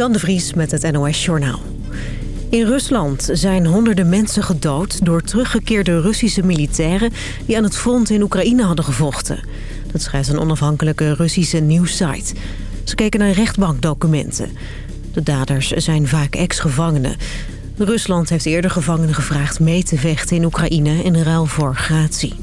Suzanne de Vries met het NOS Journaal. In Rusland zijn honderden mensen gedood door teruggekeerde Russische militairen... die aan het front in Oekraïne hadden gevochten. Dat schrijft een onafhankelijke Russische nieuwssite. Ze keken naar rechtbankdocumenten. De daders zijn vaak ex-gevangenen. Rusland heeft eerder gevangenen gevraagd mee te vechten in Oekraïne in ruil voor gratie.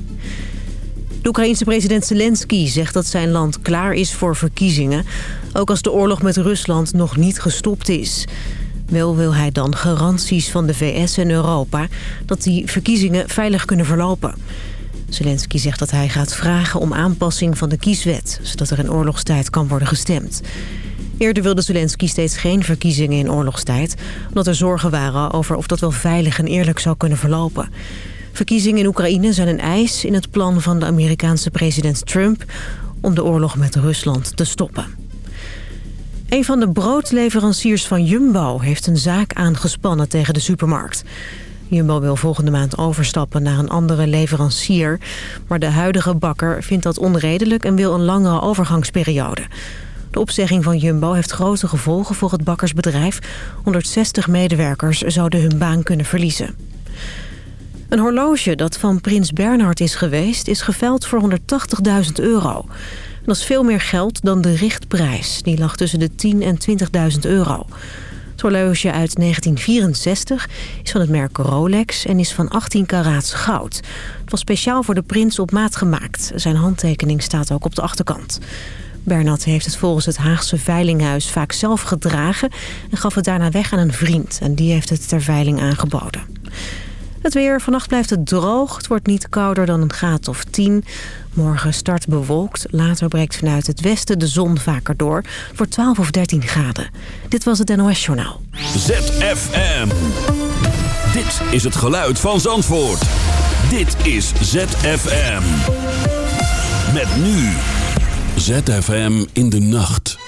De Oekraïense president Zelensky zegt dat zijn land klaar is voor verkiezingen... ook als de oorlog met Rusland nog niet gestopt is. Wel wil hij dan garanties van de VS en Europa... dat die verkiezingen veilig kunnen verlopen. Zelensky zegt dat hij gaat vragen om aanpassing van de kieswet... zodat er in oorlogstijd kan worden gestemd. Eerder wilde Zelensky steeds geen verkiezingen in oorlogstijd... omdat er zorgen waren over of dat wel veilig en eerlijk zou kunnen verlopen. Verkiezingen in Oekraïne zijn een eis in het plan van de Amerikaanse president Trump... om de oorlog met Rusland te stoppen. Een van de broodleveranciers van Jumbo heeft een zaak aangespannen tegen de supermarkt. Jumbo wil volgende maand overstappen naar een andere leverancier. Maar de huidige bakker vindt dat onredelijk en wil een langere overgangsperiode. De opzegging van Jumbo heeft grote gevolgen voor het bakkersbedrijf. 160 medewerkers zouden hun baan kunnen verliezen. Een horloge dat van prins Bernhard is geweest... is geveld voor 180.000 euro. Dat is veel meer geld dan de richtprijs. Die lag tussen de 10.000 en 20.000 euro. Het horloge uit 1964 is van het merk Rolex en is van 18 karaats goud. Het was speciaal voor de prins op maat gemaakt. Zijn handtekening staat ook op de achterkant. Bernhard heeft het volgens het Haagse Veilinghuis vaak zelf gedragen... en gaf het daarna weg aan een vriend. En die heeft het ter veiling aangeboden. Het weer. Vannacht blijft het droog. Het wordt niet kouder dan een graad of 10. Morgen start bewolkt. Later breekt vanuit het westen de zon vaker door. Voor 12 of 13 graden. Dit was het NOS Journaal. ZFM. Dit is het geluid van Zandvoort. Dit is ZFM. Met nu. ZFM in de nacht.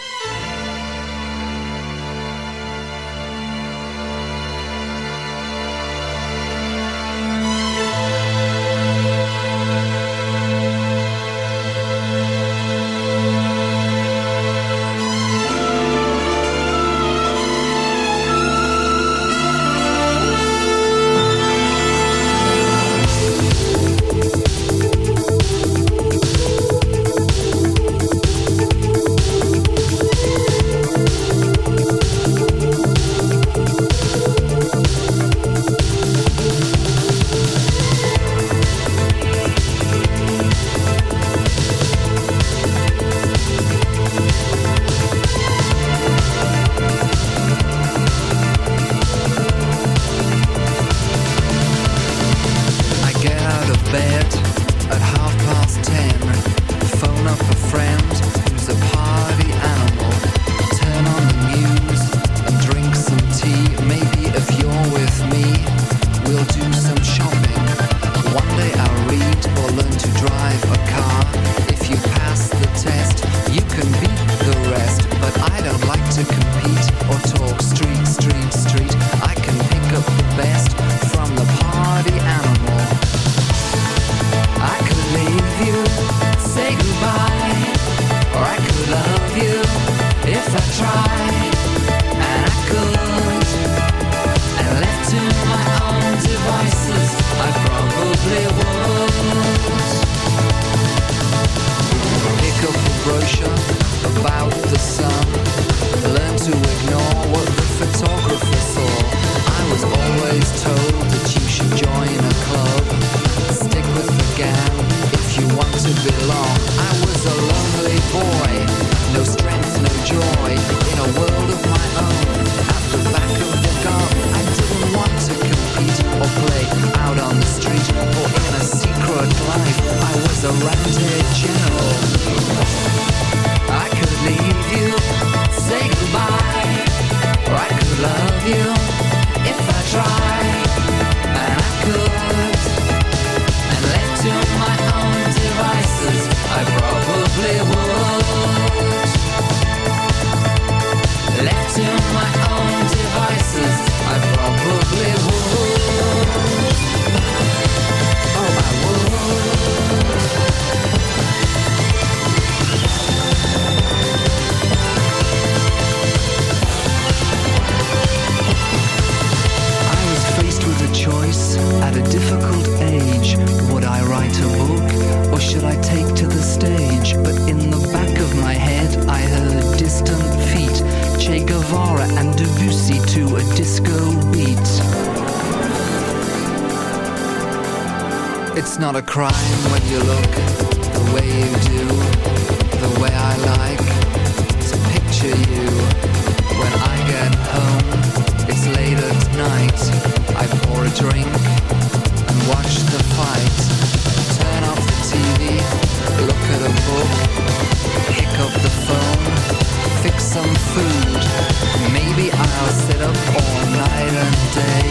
I'll sit up all night and day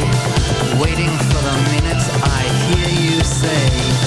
Waiting for the minutes. I hear you say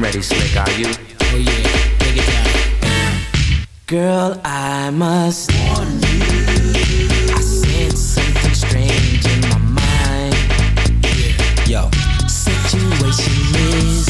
Ready, slick, are you? Oh yeah, take it down. Girl, I must warn you. I sense something strange in my mind. Yeah. Yo. Situation is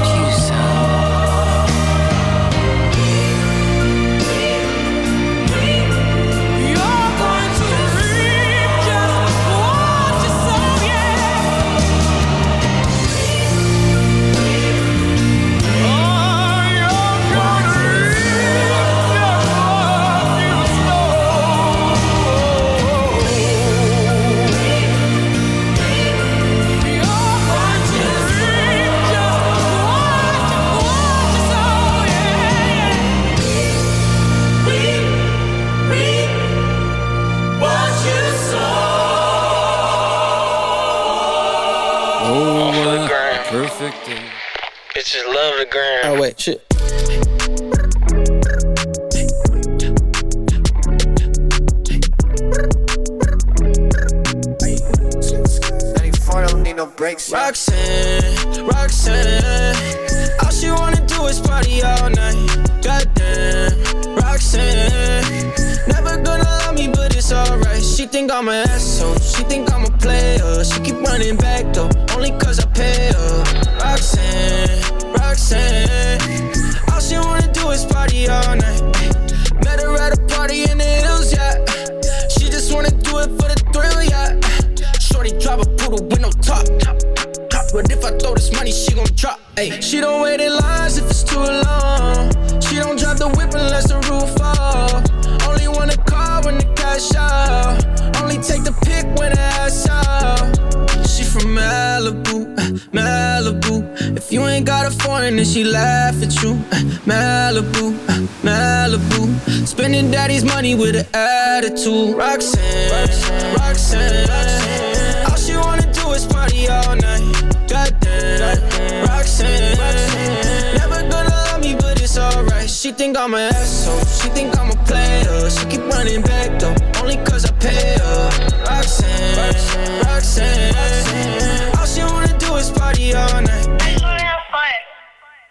the attitude. Roxanne, Roxanne, Roxanne, Roxanne All she wanna do is party all night. Goddamn, Roxanne, Roxanne. Never gonna love me, but it's alright. She think I'm an asshole, she think I'm a player. She keep running back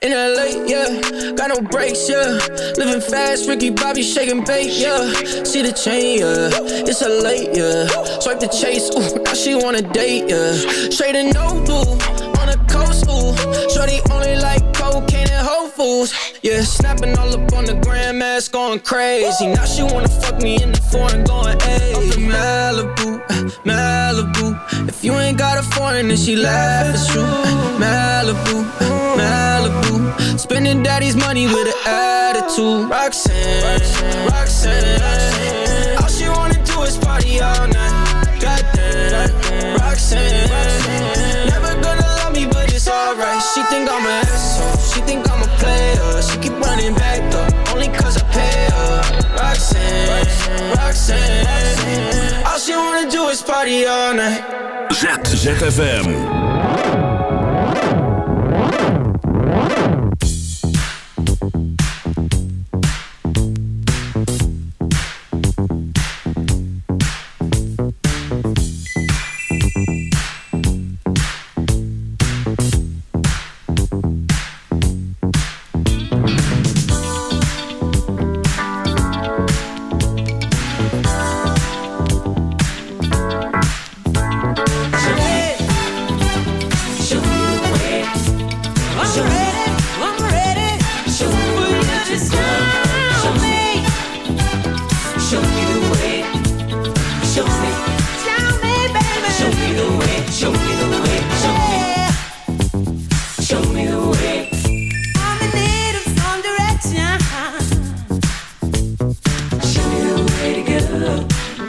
In LA, yeah, got no brakes, yeah. Living fast, Ricky Bobby shaking bait, yeah. See the chain, yeah. It's a late, yeah. Swipe the chase, ooh, now she wanna date, yeah. Straight and no do on the coast, ooh. Shorty only like cocaine and Whole Foods, Yeah, snapping all up on the grandmas, going crazy. Now she wanna fuck me in the foreign, going hey. Up in Malibu Malibu. If you ain't got a foreign, then she laugh. It's true. Malibu, Malibu. Spending daddy's money with an attitude. Roxanne, Roxanne, Roxanne. All she wanna do is party all night. Goddamn, Roxanne. Roxanne. Never gonna love me, but it's alright. She think I'm an asshole. She think I'm a player. She keep running back though, only 'cause I pay her. Roxanne, Roxanne. Roxanne. you wanna do is party all night. ZFM.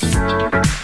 Música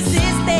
ever since they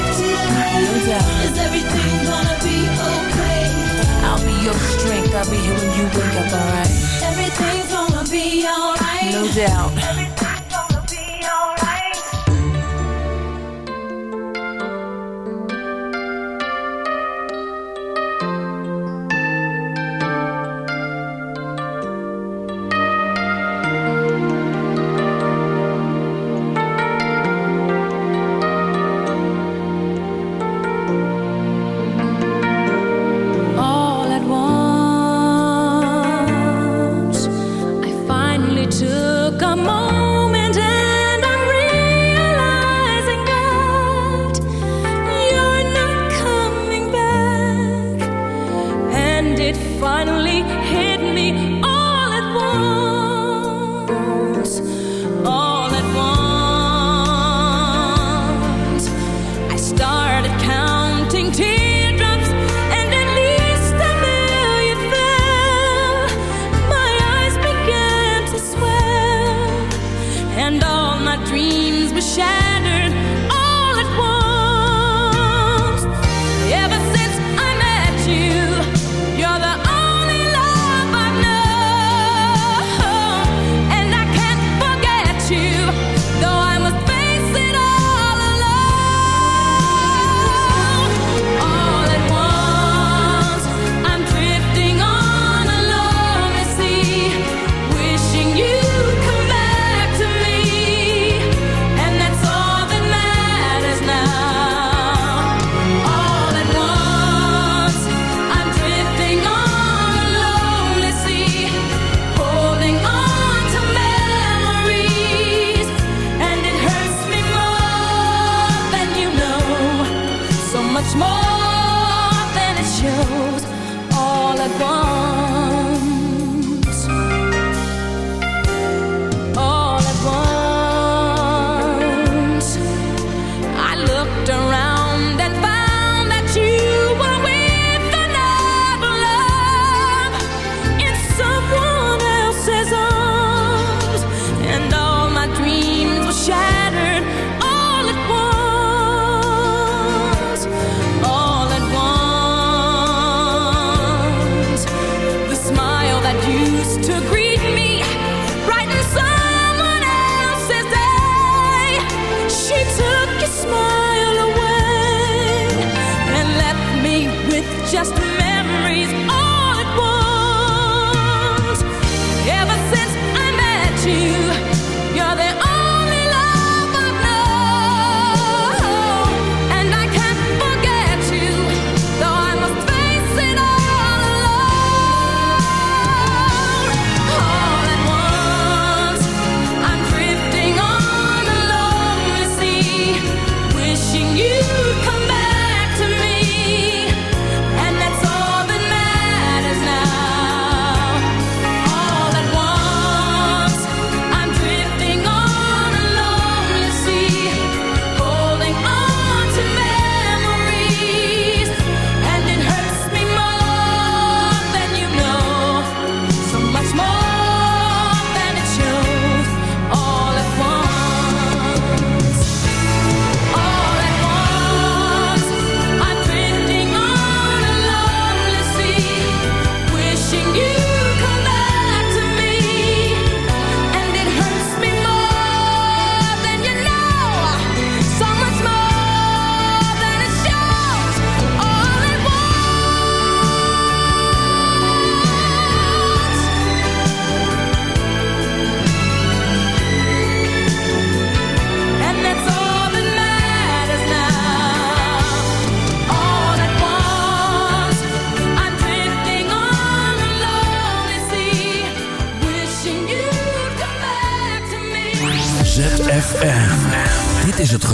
Is everything gonna be okay? I'll be your strength. I'll be when you wake up, alright? Everything's gonna be alright. No doubt.